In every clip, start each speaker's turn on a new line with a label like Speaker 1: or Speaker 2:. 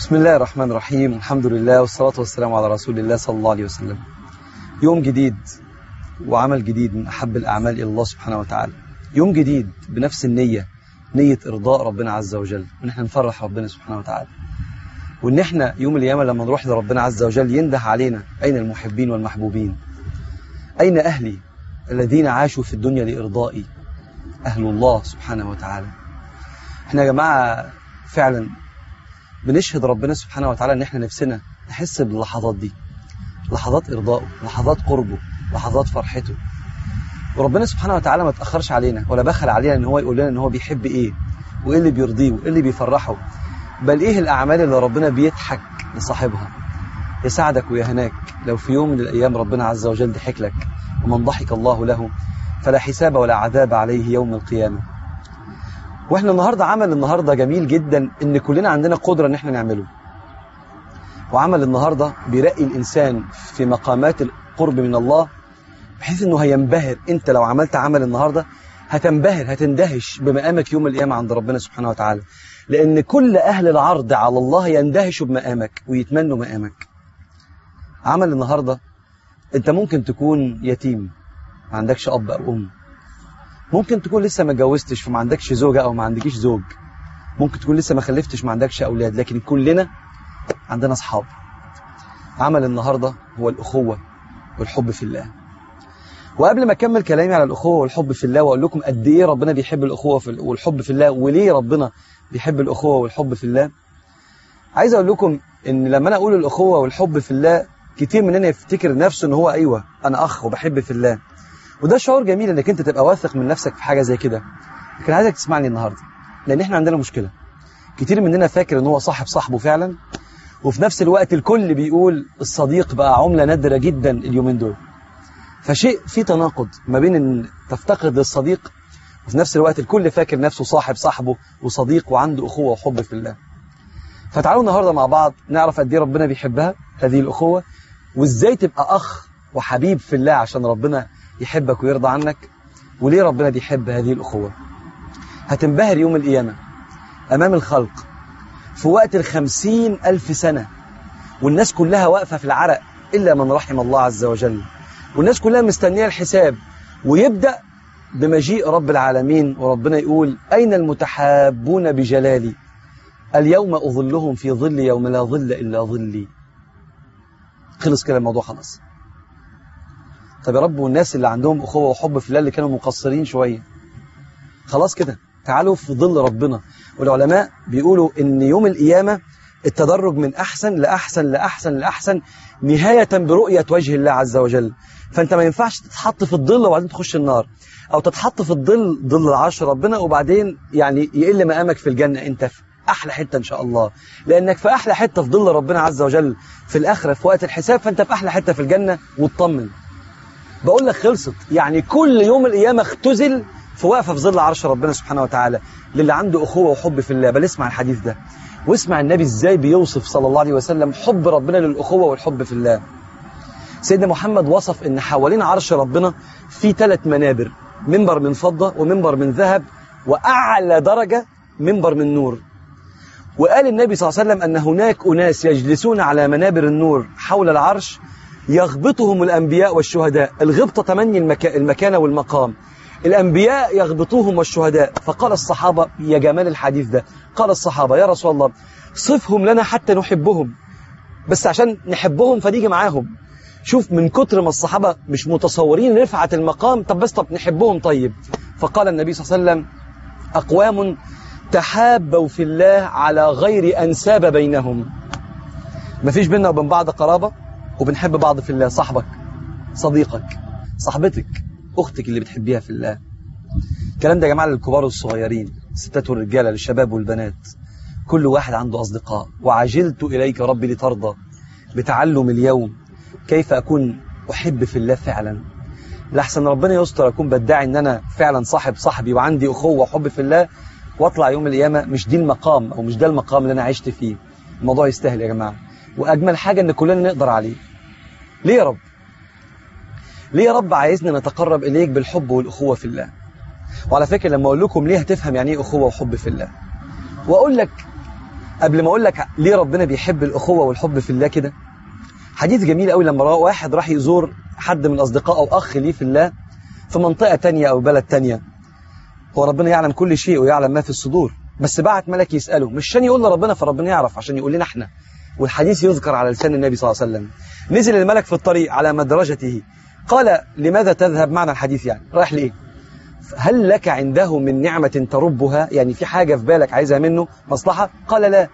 Speaker 1: بسم الله الرحمن الرحيم. الحمد لله والصلاة والسلام على رسول الله صلى الله عليه وسلم. يوم جديد وعمل جديد من أحب الأعمال إلى الله سبحانه وتعالى. يوم جديد بنفس النية نية إرضاء ربنا عز وجل وإن إحنا نفرح ربنا سبحانه وتعالى. وإن إحنا يوم القيامة لما نروح لربنا عز وجل ينده علينا أين المحبين والمحبوبين؟ أين أهلي الذين عاشوا في الدنيا لإرضائي؟ أهل الله سبحانه وتعالى. إحنا يا جماعة فعلا بنشهد ربنا سبحانه وتعالى إن إحنا نفسنا نحس باللحظات دي. لحظات إرضائه لحظات قربه لحظات فرحته. وربنا سبحانه وتعالى ما تأخرش علينا ولا بخل علينا إن هو يقول لنا إن هو بيحب إيه وإيه اللي بيرضيه وإيه اللي بيفرحه. بل إيه الأعمال اللي ربنا بيضحك لصاحبها؟ يساعدك ويهناك. لو في يوم من الأيام ربنا عز وجل ضحك لك ومن ضحك الله له فلا حساب ولا عذاب عليه يوم القيامة. وإحنا النهارده عمل النهارده جميل جدا ان كلنا عندنا قدرة ان إحنا نعمله. وعمل النهارده بيرقي الإنسان في مقامات القرب من الله بحيث إنه هينبهر. أنت لو عملت عمل النهارده هتنبهر هتندهش بمقامك يوم القيامة عند ربنا سبحانه وتعالى. لأن كل أهل العرض على الله يندهشوا بمقامك ويتمنوا مقامك. عمل النهارده أنت ممكن تكون يتيم ما عندكش أب أو أم. ممكن تكون لسه ما اتجوزتش فما عندكش زوجة أو ما عندكيش زوج. ممكن تكون لسه ما خلفتش ما عندكش أولاد لكن كلنا عندنا أصحاب. عمل النهاردة هو الأخوة والحب في الله. وقبل ما أكمل كلامي على الأخوة والحب في الله وأقول لكم قد إيه ربنا بيحب الأخوة في والحب في الله وليه ربنا بيحب الأخوة والحب في الله. عايز أقول لكم إن لما أنا أقول الأخوة والحب في الله كتير مننا يفتكر نفسه إن هو أيوه أنا أخ وبحب في الله. وده شعور جميل إنك أنت تبقى واثق من نفسك في حاجة زي كده. لكن عايزك تسمعني النهارده لأن إحنا عندنا مشكلة. كتير مننا فاكر إن هو صاحب صاحبه فعلا وفي نفس الوقت الكل بيقول الصديق بقى عملة نادرة جدا اليومين دول. فشيء في تناقض ما بين إن تفتقد للصديق وفي نفس الوقت الكل فاكر نفسه صاحب صاحبه وصديق وعنده أخوة وحب في الله. فتعالوا النهارده مع بعض نعرف قد إيه ربنا بيحبها هذه الأخوة وإزاي تبقى أخ وحبيب في الله عشان ربنا يحبك ويرضى عنك وليه ربنا بيحب هذه الأخوة؟ هتنبهر يوم القيامة أمام الخلق في وقت الخمسين ألف سنة والناس كلها واقفة في العرق إلا من رحم الله عز وجل. والناس كلها مستنية الحساب ويبدأ بمجيء رب العالمين وربنا يقول أين المتحابون بجلالي؟ اليوم أظلهم في ظل يوم لا ظل إلا ظلي. خلص كده الموضوع خلاص. طب يا رب والناس اللي عندهم أخوة وحب في الله اللي كانوا مقصرين شوية. خلاص كده تعالوا في ظل ربنا. والعلماء بيقولوا إن يوم القيامة التدرج من أحسن لأحسن لأحسن لأحسن نهاية برؤية وجه الله عز وجل. فأنت ما ينفعش تتحط في الظل وبعدين تخش النار. أو تتحط في الظل ظل العرش ربنا وبعدين يعني يقل مقامك في الجنة. أنت في أحلى حتة إن شاء الله. لأنك في أحلى حتة في ظل ربنا عز وجل. في الآخرة في وقت الحساب فأنت في أحلى حتة في الجنة. واطمن بقول لك خلصت. يعني كل يوم القيامة اختزل في وقفة في ظل عرش ربنا سبحانه وتعالى للي عنده أخوة وحب في الله. بل اسمع الحديث ده. واسمع النبي إزاي بيوصف صلى الله عليه وسلم حب ربنا للأخوة والحب في الله. سيدنا محمد وصف إن حوالين عرش ربنا في ثلاث منابر. منبر من فضة ومنبر من ذهب وأعلى درجة منبر من نور. وقال النبي صلى الله عليه وسلم أن هناك أناس يجلسون على منابر النور حول العرش يغبطهم الأنبياء والشهداء. الغبطة تمني المكا... المكانة والمقام. الأنبياء يغبطوهم والشهداء. فقال الصحابة يا جمال الحديث ده. قال الصحابة يا رسول الله صفهم لنا حتى نحبهم. بس عشان نحبهم فنيجي معاهم. شوف من كتر ما الصحابة مش متصورين رفعة المقام طب بس طب نحبهم طيب. فقال النبي صلى الله عليه وسلم أقوام تحابوا في الله على غير أنساب بينهم. مفيش بيننا وبين بعض قرابة؟ وبنحب بعض في الله صاحبك صديقك صاحبتك أختك اللي بتحبيها في الله. الكلام ده يا جماعة للكبار والصغيرين الستات والرجالة للشباب والبنات. كل واحد عنده أصدقاء. وعجلت إليك ربي لترضى بتعلم اليوم كيف أكون أحب في الله فعلا. لحسن ربنا يستر أكون بدعي أن أنا فعلا صاحب صاحبي وعندي أخوة وحب في الله وأطلع يوم القيامة مش دي المقام أو مش ده المقام اللي أنا عشت فيه. الموضوع يستاهل يا جماعة. وأجمل حاجة أن كلنا نقدر عليه. ليه يا رب. ليه يا رب عايزنا نتقرب إليك بالحب والأخوة في الله. وعلى فكرة لما أقول لكم ليه هتفهم يعني إيه أخوة وحب في الله. وأقول لك قبل ما أقول لك ليه ربنا بيحب الأخوة والحب في الله كده. حديث جميل قوي لما واحد راح يزور حد من اصدقائه أو أخ ليه في الله في منطقة تانية أو بلد تانية. هو ربنا يعلم كل شيء ويعلم ما في الصدور. بس بعت ملك يسأله مش عشان يقول لربنا فربنا يعرف عشان يقول لنا إحنا. والحديث يذكر على لسان النبي صلى الله عليه وسلم. نزل الملك في الطريق على مدرجته. قال لماذا تذهب معنى الحديث يعني؟ رايح ليه؟ هل لك عنده من نعمة تربها؟ يعني في حاجة في بالك عايزها منه؟ مصلحة؟ قال لا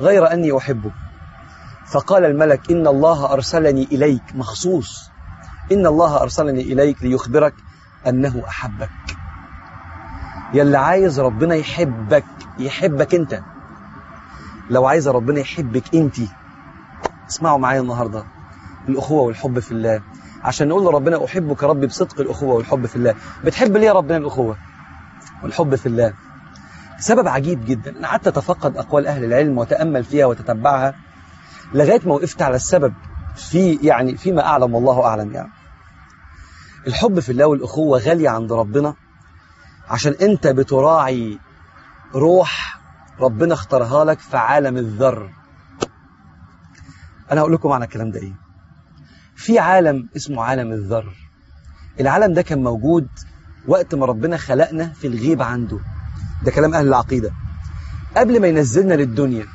Speaker 1: غير أني أحبه. فقال الملك إن الله أرسلني إليك. مخصوص. إن الله أرسلني إليك ليخبرك أنه أحبك. يلي عايز ربنا يحبك يحبك أنت. لو عايز ربنا يحبك أنت اسمعوا معايا النهاردة. الأخوة والحب في الله. عشان نقول لربنا أحبك ربي بصدق الأخوة والحب في الله. بتحب ليه ربنا الأخوة؟ والحب في الله. سبب عجيب جدا. أنا قعدت أتفقد أقوال أهل العلم وتأمل فيها وتتبعها لغاية ما وقفت على السبب في يعني فيما أعلم والله أعلم يعني. الحب في الله والأخوة غالية عند ربنا. عشان أنت بتراعي روح ربنا اختارها لك في عالم الذر. أنا هقول لكم معنى الكلام ده إيه؟ في عالم اسمه عالم الذر. العالم ده كان موجود وقت ما ربنا خلقنا في الغيب عنده. ده كلام أهل العقيدة. قبل ما ينزلنا للدنيا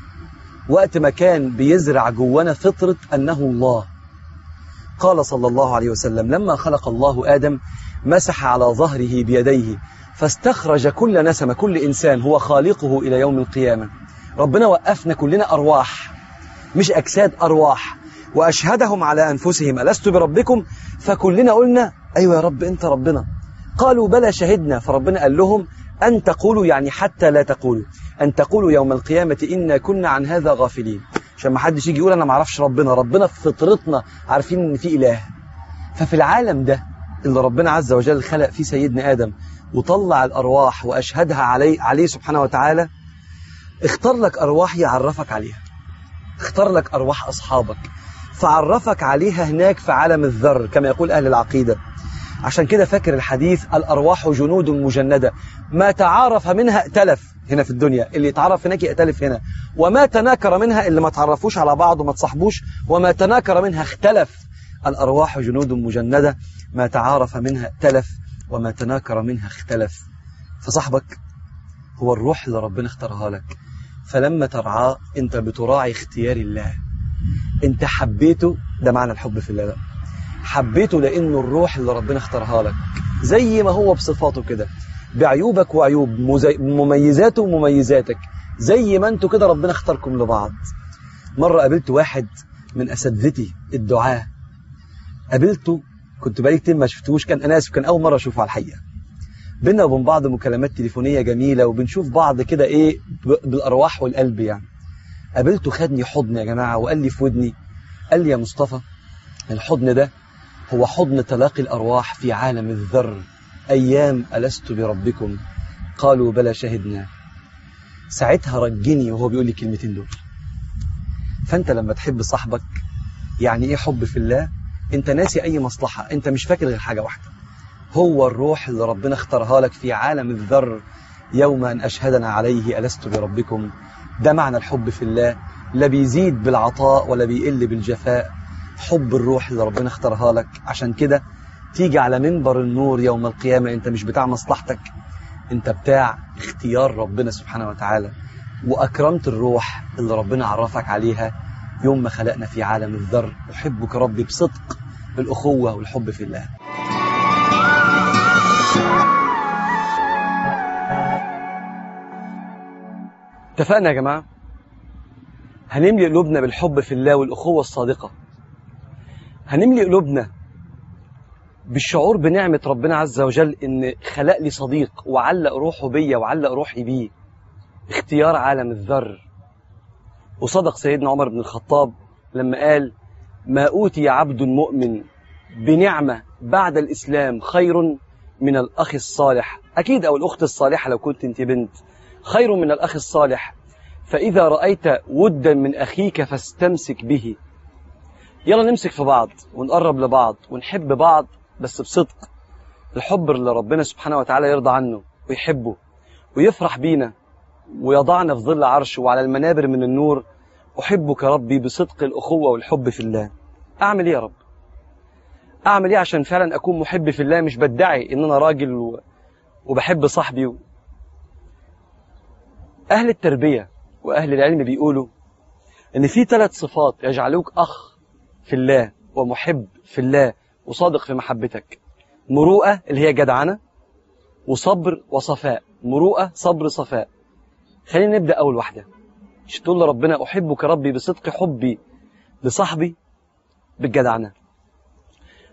Speaker 1: وقت ما كان بيزرع جوانا فطرة أنه الله قال صلى الله عليه وسلم لما خلق الله آدم مسح على ظهره بيديه. فاستخرج كل نسمة كل إنسان هو خالقه إلى يوم القيامة. ربنا وقفنا كلنا أرواح مش أجساد أرواح. وأشهدهم على أنفسهم ألست بربكم؟ فكلنا قلنا أيوة يا رب أنت ربنا. قالوا بلى شهدنا. فربنا قال لهم أن تقولوا يعني حتى لا تقولوا أن تقولوا يوم القيامة إنا كنا عن هذا غافلين. عشان ما حدش يجي يقول أنا ما أعرفش ربنا. ربنا في فطرتنا عارفين إن في إله. ففي العالم ده اللي ربنا عز وجل خلق فيه سيدنا آدم وطلع الأرواح وأشهدها عليه, عليه سبحانه وتعالى اختار لك أرواح يعرفك عليها. اختار لك أرواح أصحابك. فعرفك عليها هناك في عالم الذر كما يقول أهل العقيدة. عشان كده فاكر الحديث الأرواح جنود مجندة. ما تعارف منها ائتلف هنا في الدنيا اللي يتعرف هناك يأتلف هنا. وما تناكر منها اللي ما تعرفوش على بعض وما تصاحبوش وما تناكر منها اختلف. الأرواح جنود مجندة. ما تعارف منها ائتلف وما تناكر منها اختلف. فصاحبك هو الروح اللي ربنا اختارها لك. فلما ترعاه انت بتراعي اختيار الله. انت حبيته ده معنى الحب في الله بقى حبيته لأنه الروح اللي ربنا اختارها لك. زي ما هو بصفاته كده. بعيوبك وعيوب مميزاته ومميزاتك. زي ما أنتوا كده ربنا اختاركم لبعض. مرة قابلت واحد من أساتذتي الدعاة. قابلته كنت بقالي كتير ما شفتوش كان أنا آسف كان أول مرة أشوفه على الحقيقة. بينا وبين بعض مكالمات تليفونية جميلة وبنشوف بعض كده إيه بالأرواح والقلب يعني. قابلته خدني حضن يا جماعة وقال لي في ودني قال لي يا مصطفى الحضن ده هو حضن تلاقي الأرواح في عالم الذر. أيام ألست بربكم؟ قالوا بلى شهدنا. ساعتها رجني وهو بيقول لي الكلمتين دول. فأنت لما تحب صاحبك يعني إيه حب في الله؟ أنت ناسي أي مصلحة أنت مش فاكر غير حاجة واحدة. هو الروح اللي ربنا اختارها لك في عالم الذر يوم أن أشهدنا عليه ألست بربكم؟ ده معنى الحب في الله. لا بيزيد بالعطاء ولا بيقل بالجفاء. حب الروح اللي ربنا اختارها لك. عشان كده تيجي على منبر النور يوم القيامة انت مش بتاع مصلحتك. انت بتاع اختيار ربنا سبحانه وتعالى. وأكرمت الروح اللي ربنا عرفك عليها يوم ما خلقنا في عالم الذر أحبك ربي بصدق بالأخوة والحب في الله. اتفقنا يا جماعة؟ هنملي قلوبنا بالحب في الله والأخوة الصادقة. هنملي قلوبنا بالشعور بنعمة ربنا عز وجل إن خلق لي صديق وعلق روحه بيا وعلق روحي بيه. اختيار عالم الذر وصدق سيدنا عمر بن الخطاب لما قال ما أوتي عبد مؤمن بنعمة بعد الإسلام خير من الأخ الصالح. أكيد أو الأخت الصالحة لو كنت أنت بنت خير من الأخ الصالح. فإذا رأيت ودا من أخيك فاستمسك به. يلا نمسك في بعض ونقرب لبعض ونحب بعض بس بصدق. الحب اللي ربنا سبحانه وتعالى يرضى عنه ويحبه ويفرح بينا. ويضعنا في ظل عرشه وعلى المنابر من النور أحبك ربي بصدق الأخوة والحب في الله. أعمل إيه يا رب؟ أعمل إيه عشان فعلا أكون محب في الله مش بدعي إن أنا راجل. وبحب صاحبي و... أهل التربية وأهل العلم بيقولوا إن في ثلاث صفات يجعلوك أخ في الله ومحب في الله وصادق في محبتك. مروءة اللي هي جدعنة وصبر وصفاء. مروءة صبر صفاء. خلينا نبدأ أول واحدة. مش تقول لربنا أحبك ربي بصدق حبي لصاحبي بالجدعنة.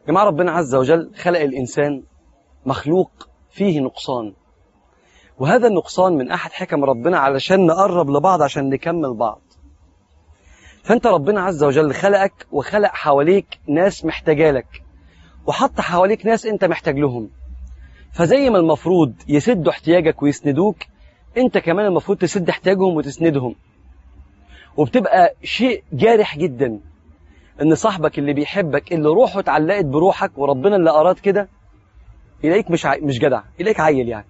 Speaker 1: جماعة ربنا عز وجل خلق الإنسان مخلوق فيه نقصان. وهذا النقصان من أحد حكم ربنا علشان نقرب لبعض عشان نكمل بعض. فأنت ربنا عز وجل خلقك وخلق حواليك ناس محتاجة لك. وحط حواليك ناس أنت محتاج لهم. فزي ما المفروض يسدوا احتياجك ويسندوك أنت كمان المفروض تسد احتياجهم وتسندهم. وبتبقى شيء جارح جدا إن صاحبك اللي بيحبك اللي روحه اتعلقت بروحك وربنا اللي أراد كده يلاقيك مش ع... مش جدع يلاقيك عيل يعني.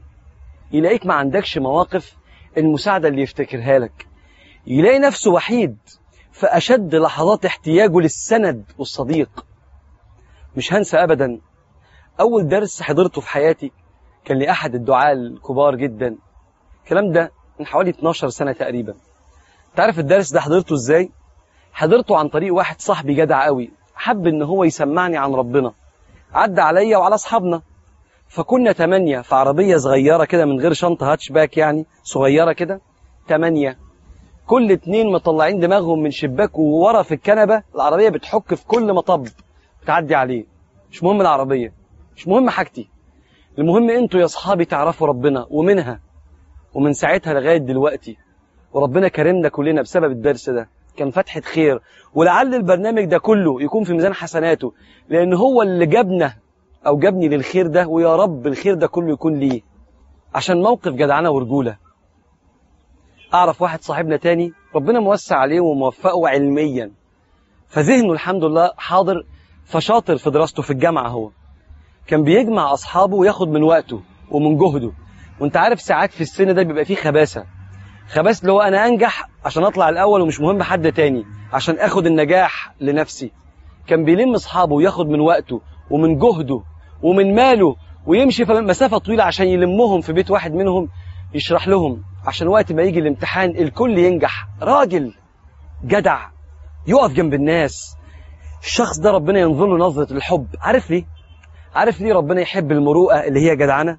Speaker 1: يلاقيك ما عندكش مواقف المساعدة اللي يفتكرها لك. يلاقي نفسه وحيد في أشد لحظات احتياجه للسند والصديق. مش هنسى ابدا أول درس حضرته في حياتي كان لأحد الدعاة الكبار جدا. الكلام ده من حوالي 12 سنة تقريبا. تعرف الدرس ده حضرته إزاي؟ حضرته عن طريق واحد صاحبي جدع قوي حب إن هو يسمعني عن ربنا. عدى عليا وعلى أصحابنا. فكنا تمانية في عربية صغيرة كده من غير شنطة هاتشباك يعني صغيرة كده. تمانية. كل اتنين مطلعين دماغهم من شباك وورا في الكنبة. العربية بتحك في كل مطب بتعدي عليه. مش مهم العربية مش مهم حاجتي. المهم أنتوا يا أصحابي تعرفوا ربنا ومنها. ومن ساعتها لغاية دلوقتي. وربنا كرمنا كلنا بسبب الدرس ده. كان فتحة خير ولعل البرنامج ده كله يكون في ميزان حسناته. لأن هو اللي جابنا أو جابني للخير ده ويا رب الخير ده كله يكون ليه. عشان موقف جدعنة ورجولة. أعرف واحد صاحبنا تاني ربنا موسع عليه وموفقه علميا. فذهنه الحمد لله حاضر فشاطر في دراسته في الجامعة هو. كان بيجمع أصحابه وياخد من وقته ومن جهده. وانت عارف ساعات في السن ده بيبقى فيه خباثة. خباث اللي هو أنا أنجح عشان أطلع الأول ومش مهم حد تاني عشان آخد النجاح لنفسي. كان بيلم أصحابه وياخد من وقته ومن جهده ومن ماله ويمشي في مسافة طويلة عشان يلمهم في بيت واحد منهم يشرح لهم. عشان وقت ما يجي الامتحان الكل ينجح. راجل جدع يقف جنب الناس. الشخص ده ربنا ينظر له نظرة الحب. عارف ليه؟ عارف ليه ربنا يحب المروءة اللي هي جدعنه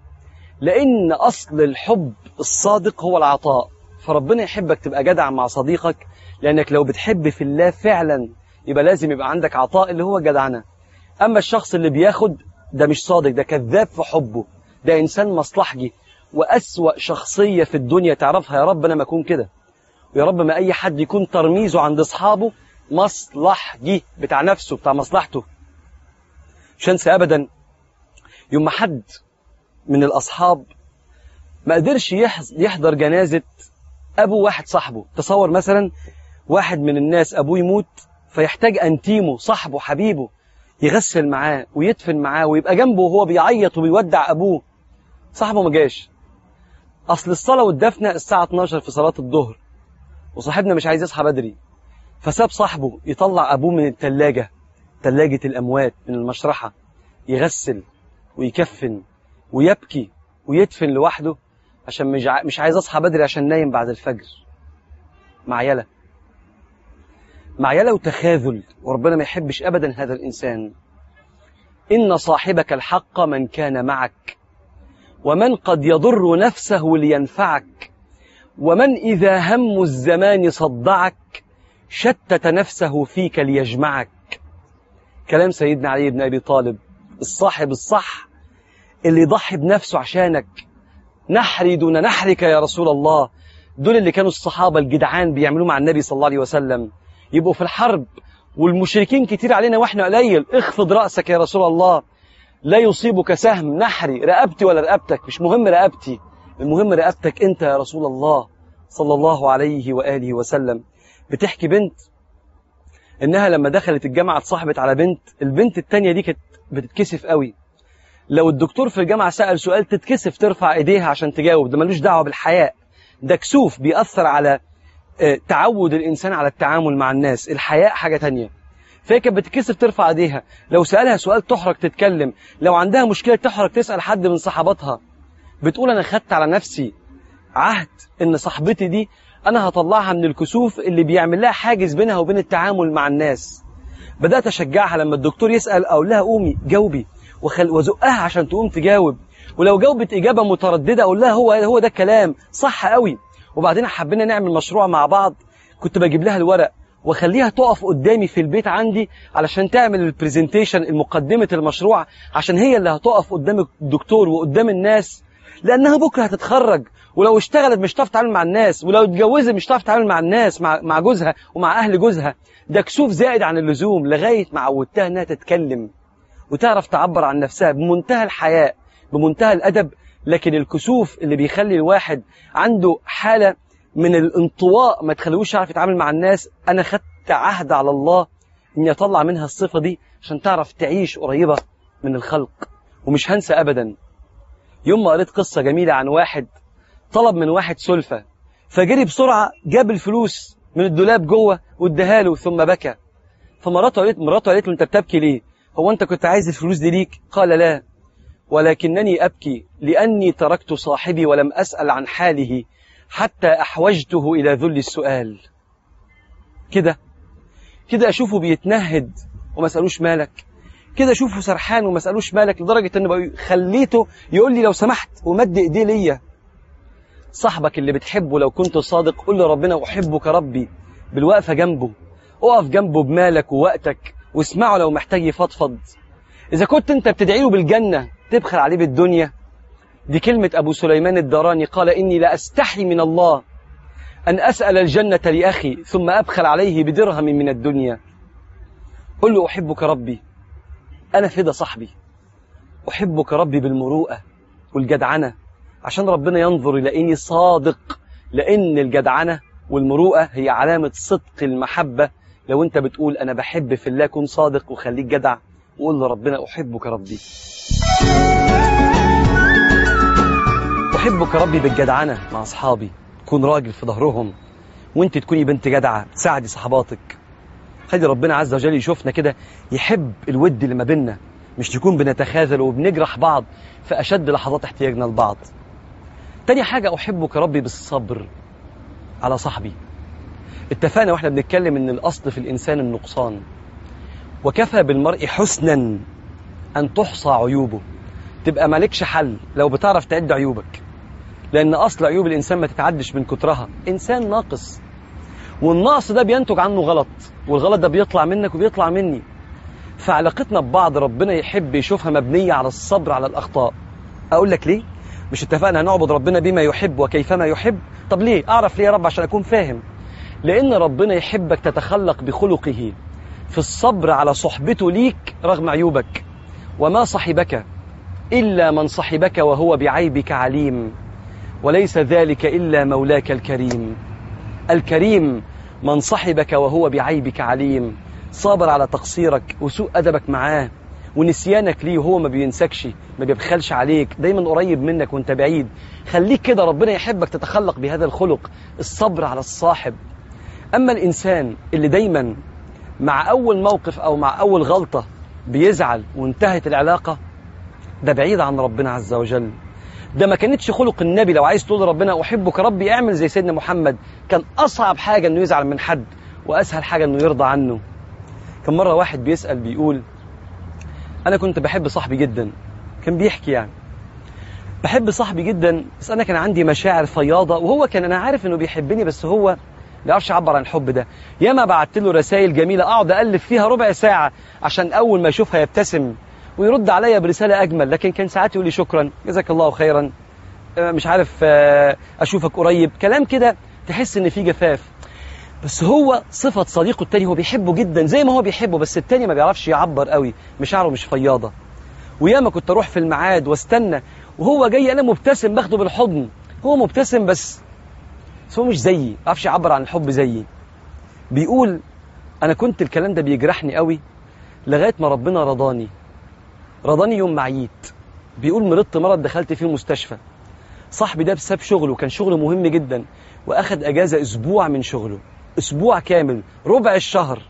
Speaker 1: لأن أصل الحب الصادق هو العطاء. فربنا يحبك تبقى جدع مع صديقك لأنك لو بتحب في الله فعلا يبقى لازم يبقى عندك عطاء اللي هو جدعنة أما الشخص اللي بياخد ده مش صادق ده كذاب في حبه ده إنسان مصلحجي. وأسوأ شخصية في الدنيا تعرفها يا رب أنا ما أكون كده. ويا رب ما أي حد يكون ترميزه عند أصحابه مصلحجي بتاع نفسه بتاع مصلحته. مش أبدا يوم ما حد من الأصحاب. ما قدرش يحضر جنازة أبو واحد صاحبه. تصور مثلا واحد من الناس أبوه يموت فيحتاج أنتيمه صاحبه حبيبه يغسل معاه ويدفن معاه ويبقى جنبه وهو بيعيط وبيودع أبوه. صاحبه ما جاش. أصل الصلاة والدفنة الساعة 12 في صلاة الظهر وصاحبنا مش عايز يصحى بدري. فساب صاحبه يطلع أبوه من الثلاجه ثلاجه الأموات من المشرحة يغسل ويكفن. ويبكي ويدفن لوحده عشان مش عايز اصحى بدري عشان نايم بعد الفجر. معيلة معيلة وتخاذل. وربنا ما يحبش ابدا هذا الإنسان. إن صاحبك الحق من كان معك. ومن قد يضر نفسه لينفعك. ومن إذا هم الزمان صدعك شتت نفسه فيك ليجمعك. كلام سيدنا علي بن أبي طالب. الصاحب الصح اللي يضحي بنفسه عشانك. نحري دون نحرك يا رسول الله. دول اللي كانوا الصحابة الجدعان بيعملوه مع النبي صلى الله عليه وسلم. يبقوا في الحرب. والمشركين كتير علينا وإحنا قليل. اخفض رأسك يا رسول الله. لا يصيبك سهم. نحري. رقبتي ولا رقبتك. مش مهم رقبتي. المهم رقبتك انت يا رسول الله صلى الله عليه وآله وسلم. بتحكي بنت انها لما دخلت الجامعة اتصاحبت على بنت. البنت التانية دي كانت بتتكسف قوي. لو الدكتور في الجامعة سأل سؤال تتكسف ترفع إيديها عشان تجاوب ده ملوش دعوة بالحياء. ده كسوف بيأثر على آه، تعود الإنسان على التعامل مع الناس. الحياء حاجة تانية. فهي كانت بتتكسف ترفع إيديها. لو سألها سؤال تحرج تتكلم. لو عندها مشكلة تحرج تسأل حد من صحباتها بتقول أنا خدت على نفسي عهد إن صاحبتي دي أنا هطلعها من الكسوف اللي بيعمل لها حاجز بينها وبين التعامل مع الناس. بدأت أشجعها لما الدكتور يسأل أقول لها قومي جاوبي. وخل وزقها عشان تقوم تجاوب. ولو جاوبت إجابة مترددة أقول لها هو هو ده الكلام صح قوي وبعدين حبينا نعمل مشروع مع بعض. كنت بجيب لها الورق وأخليها تقف قدامي في البيت عندي علشان تعمل البرزنتيشن المقدمة المشروع عشان هي اللي هتقف قدام الدكتور وقدام الناس. لأنها بكرة هتتخرج. ولو اشتغلت مش هتعرف تتعامل مع الناس. ولو اتجوزت مش هتعرف تتعامل مع الناس مع مع جوزها ومع أهل جوزها. ده كسوف زائد عن اللزوم لغاية ما عودتها إنها تتكلم. وتعرف تعبر عن نفسها بمنتهى الحياء بمنتهى الأدب لكن الكسوف اللي بيخلي الواحد عنده حالة من الانطواء ما تخليهوش يعرف يتعامل مع الناس أنا خدت عهد على الله إني أطلع منها الصفة دي عشان تعرف تعيش قريبة من الخلق. ومش هنسى ابدا يوم ما قريت قصة جميلة عن واحد طلب من واحد سلفة فجري بسرعة جاب الفلوس من الدولاب جوه واداها له ثم بكى. فمراته قالت مراته قالت له أنت بتبكي ليه؟ هو أنت كنت عايز الفلوس دي ليك؟ قال لا. ولكنني أبكي لأني تركت صاحبي ولم أسأل عن حاله حتى أحوجته إلى ذل السؤال. كده؟ كده أشوفه بيتنهد وما اسالوش مالك. كده أشوفه سرحان وما اسالوش مالك لدرجة ان بقى خليته يقول لي لو سمحت ومد إيديه ليا. صاحبك اللي بتحبه لو كنت صادق قول له ربنا أحبك ربي بالوقفة جنبه. اقف جنبه بمالك ووقتك. واسمعه لو محتاج يفضفض. إذا كنت أنت بتدعي له بالجنة تبخل عليه بالدنيا. دي كلمة أبو سليمان الدراني قال إني لا أستحي من الله أن أسأل الجنة لأخي ثم أبخل عليه بدرهم من الدنيا. قل له أحبك ربي أنا فدا صاحبي. أحبك ربي بالمروءة والجدعنة عشان ربنا ينظر إلى إني صادق لأن الجدعنة والمروءة هي علامة صدق المحبة لو أنت بتقول أنا بحب في الله كن صادق وخليك جدع وقول لربنا أحبك ربي. أحبك ربي بالجدعنة مع أصحابي. تكون راجل في ظهرهم وانت تكوني بنت جدعة تساعدي صحباتك. خلي ربنا عز وجل يشوفنا كده يحب الود اللي ما بيننا مش نكون بنتخاذل وبنجرح بعض في أشد لحظات احتياجنا لبعض. تاني حاجة أحبك ربي بالصبر على صاحبي. اتفقنا وإحنا بنتكلم إن الأصل في الإنسان النقصان. وكفى بالمرء حسنا أن تحصى عيوبه. تبقى مالكش حل لو بتعرف تعد عيوبك. لأن أصل عيوب الإنسان ما تتعدش من كترها. إنسان ناقص. والنقص ده بينتج عنه غلط. والغلط ده بيطلع منك وبيطلع مني. فعلاقتنا ببعض ربنا يحب يشوفها مبنية على الصبر على الأخطاء. أقول لك ليه؟ مش اتفقنا هنعبد ربنا بما يحب وكيفما يحب؟ طب ليه؟ أعرف ليه يا رب؟ عشان أكون فاهم. لأن ربنا يحبك تتخلق بخلقه. في الصبر على صحبته ليك رغم عيوبك. وما صحبك إلا من صحبك وهو بعيبك عليم. وليس ذلك إلا مولاك الكريم. الكريم من صحبك وهو بعيبك عليم. صابر على تقصيرك وسوء أدبك معاه. ونسيانك ليه وهو ما بينسكش ما بيبخلش عليك. دايما قريب منك وانت بعيد. خليك كده ربنا يحبك تتخلق بهذا الخلق. الصبر على الصاحب. أما الإنسان اللي دايما مع أول موقف أو مع أول غلطة بيزعل وانتهت العلاقة ده بعيد عن ربنا عز وجل. ده ما كانتش خلق النبي. لو عايز تقول ربنا أحبك ربي أعمل زي سيدنا محمد كان أصعب حاجة أنه يزعل من حد وأسهل حاجة أنه يرضى عنه. كان مرة واحد بيسأل بيقول أنا كنت بحب صاحبي جدا. كان بيحكي يعني بحب صاحبي جدا بس أنا كان عندي مشاعر فياضة وهو كان أنا عارف أنه بيحبني بس هو ما بيعرفش يعبر عن الحب ده. ياما بعت له رسائل جميلة أقعد ألف فيها ربع ساعة عشان أول ما يشوفها يبتسم ويرد عليا برسالة أجمل لكن كان ساعات يقول لي شكرا جزاك الله خيرا مش عارف أشوفك قريب. كلام كده تحس إن في جفاف. بس هو صفة صديقه التاني هو بيحبه جدا زي ما هو بيحبه بس التاني ما بيعرفش يعبر قوي مشاعره مش فياضة. وياما كنت أروح في الميعاد وأستنى وهو جاي أنا مبتسم باخده بالحضن. هو مبتسم بس بس هو مش زيي ما بيعرفش يعبر عن الحب زيي. بيقول أنا كنت الكلام ده بيجرحني قوي لغاية ما ربنا رضاني. رضاني يوم ما عييت. بيقول مرضت مرض دخلت فيه المستشفى صاحبي ده بسبب شغله كان شغله مهم جدا وأخد أجازة أسبوع من شغله. أسبوع كامل ربع الشهر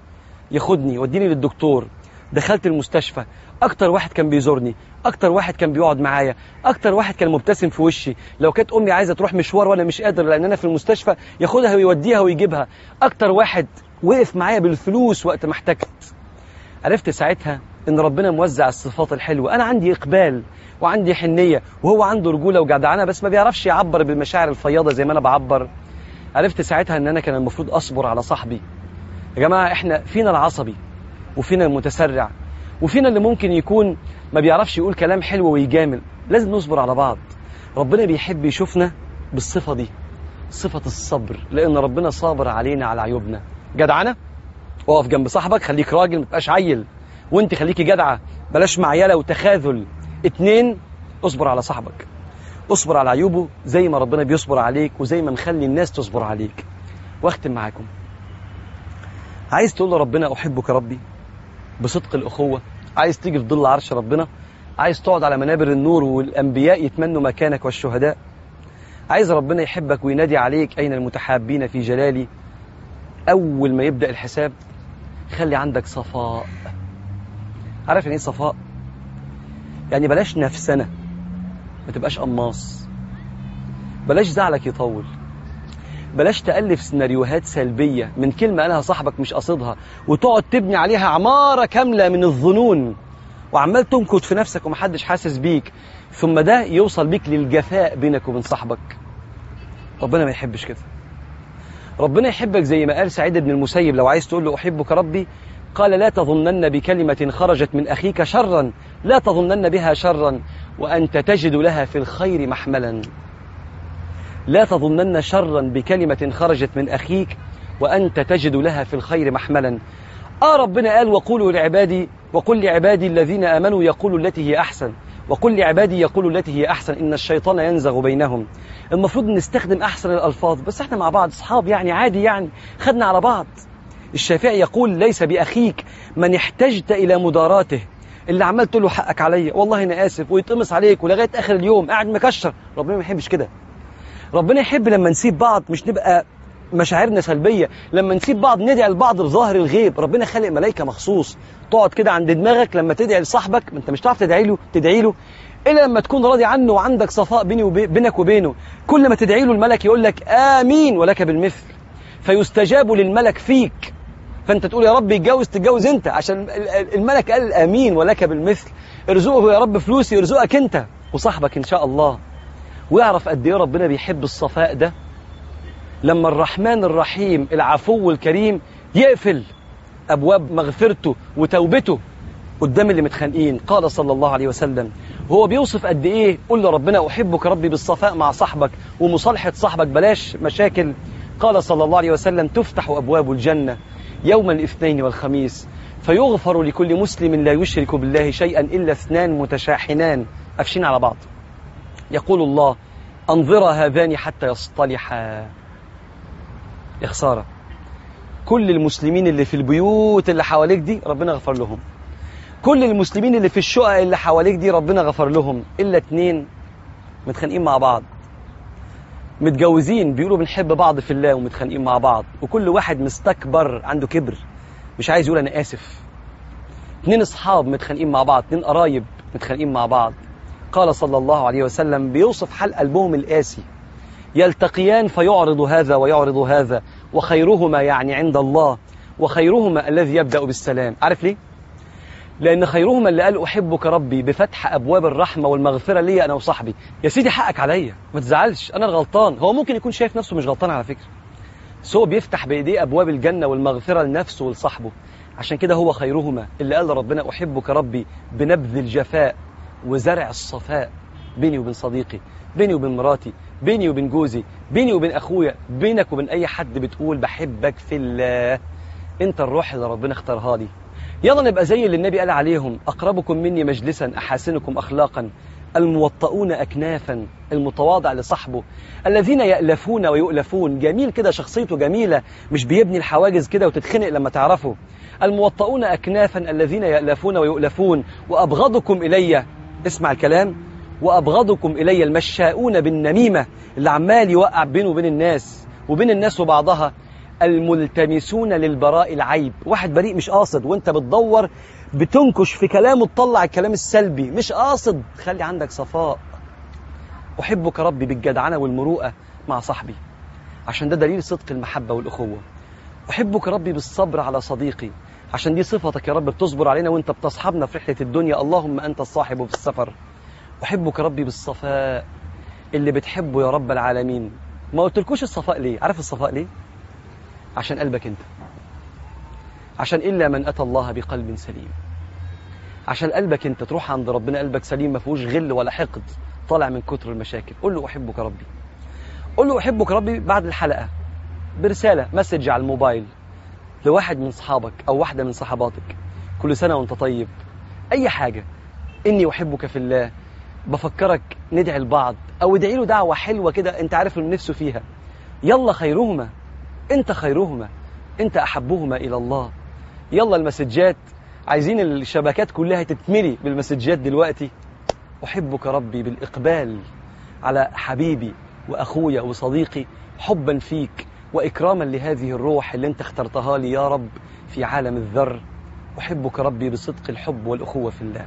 Speaker 1: ياخدني يوديني للدكتور. دخلت المستشفى أكتر واحد كان بيزورني أكتر واحد كان بيقعد معايا أكتر واحد كان مبتسم في وشي. لو كانت أمي عايزة تروح مشوار وأنا مش قادر لأن أنا في المستشفى ياخدها ويوديها ويجيبها. أكتر واحد وقف معايا بالفلوس وقت ما احتجت عرفت ساعتها إن ربنا موزع الصفات الحلوة. أنا عندي إقبال وعندي حنية وهو عنده رجولة وجدعنه بس ما بيعرفش يعبر بالمشاعر الفياضة زي ما أنا بعبر. عرفت ساعتها إن أنا كان المفروض أصبر على صاحبي. يا جماعة إحنا فينا العصبي. وفينا المتسرع وفينا اللي ممكن يكون ما بيعرفش يقول كلام حلو ويجامل لازم نصبر على بعض. ربنا بيحب يشوفنا بالصفة دي صفة الصبر لأن ربنا صابر علينا على عيوبنا. جدعنه اقف جنب صاحبك خليك راجل ما تبقاش عيل. وانت خليكي جدعة بلاش معيلة وتخاذل. اتنين اصبر على صاحبك. اصبر على عيوبه زي ما ربنا بيصبر عليك وزي ما مخلي الناس تصبر عليك. واختم معاكم. عايز تقول لربنا أحبك ربي؟ بصدق الأخوة عايز تيجي في ظل عرش ربنا عايز تقعد على منابر النور والأنبياء يتمنوا مكانك والشهداء. عايز ربنا يحبك وينادي عليك أين المتحابين في جلالي. أول ما يبدأ الحساب خلي عندك صفاء. عارف يعني إيه صفاء؟ يعني بلاش نفسنا ما تبقاش قماص. بلاش زعلك يطول. بلاش تألف سيناريوهات سلبية من كلمة قالها صاحبك مش قصدها وتقعد تبني عليها عمارة كاملة من الظنون وعمال تنكت في نفسك ومحدش حاسس بيك ثم ده يوصل بيك للجفاء بينك وبين صاحبك. ربنا ما يحبش كده. ربنا يحبك زي ما قال سعيد بن المسيب لو عايز تقول له أحبك ربي قال لا تظنن بكلمة خرجت من أخيك شرا لا تظنن بها شرا وأنت تجد لها في الخير محملا. لا تظنن شرا بكلمة خرجت من أخيك وأنت تجد لها في الخير محملا. آه ربنا قال وقولوا لعبادي وقل لعبادي الذين آمنوا يقولوا التي هي أحسن وقل لعبادي يقولوا التي هي أحسن إن الشيطان ينزغ بينهم. المفروض نستخدم أحسن الألفاظ بس إحنا مع بعض أصحاب يعني عادي يعني خدنا على بعض. الشافعي يقول ليس بأخيك من احتجت إلى مداراته اللي عمال تقول له حقك عليا والله أنا آسف ويتقمص عليك ولغاية آخر اليوم قاعد مكشر. ربنا ما يحبش كده. ربنا يحب لما نسيب بعض مش نبقى مشاعرنا سلبية. لما نسيب بعض ندعي لبعض بظاهر الغيب. ربنا خلق ملائكة مخصوص. تقعد كده عند دماغك لما تدعي لصاحبك ما انت مش هتعرف تدعي له تدعي له. إلا لما تكون راضي عنه وعندك صفاء بيني وبينك وبينه. كل ما تدعي له الملك يقول لك آمين ولك بالمثل. فيستجاب للملك فيك. فأنت تقول يا رب يتجوز تتجوز أنت. عشان الملك قال آمين ولك بالمثل. ارزقه يا رب فلوس يرزقك أنت وصاحبك إن شاء الله. ويعرف قد إيه ربنا بيحب الصفاء ده؟ لما الرحمن الرحيم العفو الكريم يقفل أبواب مغفرته وتوبته قدام اللي متخانقين. قال صلى الله عليه وسلم هو بيوصف قد إيه؟ قول لربنا أحبك ربي بالصفاء مع صاحبك ومصالحة صاحبك بلاش مشاكل. قال صلى الله عليه وسلم تفتح أبواب الجنة يوم الاثنين والخميس فيغفر لكل مسلم لا يشرك بالله شيئا إلا اثنان متشاحنان. قافشين على بعض. يقول الله انظر هذان حتى يصطلحا. يا خساره كل المسلمين اللي في البيوت اللي حواليك دي ربنا غفر لهم. كل المسلمين اللي في الشقق اللي حواليك دي ربنا غفر لهم. إلا اتنين متخانقين مع بعض. متجوزين بيقولوا بنحب بعض في الله ومتخانقين مع بعض. وكل واحد مستكبر عنده كبر. مش عايز يقول أنا آسف. اتنين أصحاب متخانقين مع بعض اتنين قرايب متخانقين مع بعض. قال صلى الله عليه وسلم بيوصف حال قلبهم القاسي يلتقيان فيعرض هذا ويعرض هذا وخيرهما يعني عند الله وخيرهما الذي يبدأ بالسلام. عارف ليه؟ لأن خيرهما اللي قال أحبك ربي بفتح أبواب الرحمة والمغفرة لي أنا وصاحبي. يا سيدي حقك عليا ما تزعلش أنا الغلطان هو ممكن يكون شايف نفسه مش غلطان على فكرة. بس هو بيفتح بإيديه أبواب الجنة والمغفرة لنفسه ولصاحبه. عشان كده هو خيرهما. اللي قال ربنا أحبك ربي بنبذ الجفاء. وزرع الصفاء بيني وبين صديقي بيني وبين مراتي بيني وبين جوزي بيني وبين أخويا بينك وبين أي حد بتقول بحبك في الله. أنت الروح اللي ربنا اختارها لي. يلا نبقى زي اللي النبي قال عليهم أقربكم مني مجلسا أحاسنكم أخلاقا. الموطؤون أكنافا المتواضع لصاحبه. الذين يألفون ويؤلفون. جميل كده شخصيته جميلة مش بيبني الحواجز كده وتتخنق لما تعرفه. الموطؤون أكنافا الذين يألفون ويؤلفون. وأبغضكم إلي. اسمع الكلام. وأبغضكم إلي المشاؤون بالنميمة اللي عمال يوقع بينه وبين الناس وبين الناس وبعضها الملتمسون للبراء العيب. واحد بريء مش قاصد وأنت بتدور بتنكش في كلامه تطلع الكلام السلبي. مش قاصد. خلي عندك صفاء. أحبك ربي بالجدعنة والمروءة مع صاحبي. عشان ده دليل صدق المحبة والأخوة. أحبك ربي بالصبر على صديقي. عشان دي صفتك يا رب بتصبر علينا وانت بتصحبنا في رحلة الدنيا. اللهم أنت الصاحب في السفر. أحبك ربي بالصفاء اللي بتحبه يا رب العالمين. ما قلتلكوش الصفاء ليه؟ عارف الصفاء ليه؟ عشان قلبك انت. عشان إلا من أتى الله بقلب سليم. عشان قلبك انت تروح عند ربنا قلبك سليم ما فيهوش غل ولا حقد طالع من كتر المشاكل. قول له أحبك ربي. قول له أحبك ربي بعد الحلقة. برسالة مسج على الموبايل. لواحد من صحابك أو واحدة من صحباتك كل سنة وأنت طيب. أي حاجة. إني أحبك في الله. بفكرك ندعي لبعض. أو ادعي له دعوة حلوة كده أنت عارف إنه نفسه فيها. يلا خيرهما. أنت خيرهما. أنت أحبهما إلى الله. يلا المسجات. عايزين الشبكات كلها تتملي بالمسجات دلوقتي. أحبك ربي بالإقبال على حبيبي وأخويا وصديقي حبا فيك. وإكراما لهذه الروح اللي أنت اخترتها لي يا رب في عالم الذر. أحبك ربي بصدق الحب والأخوة في الله.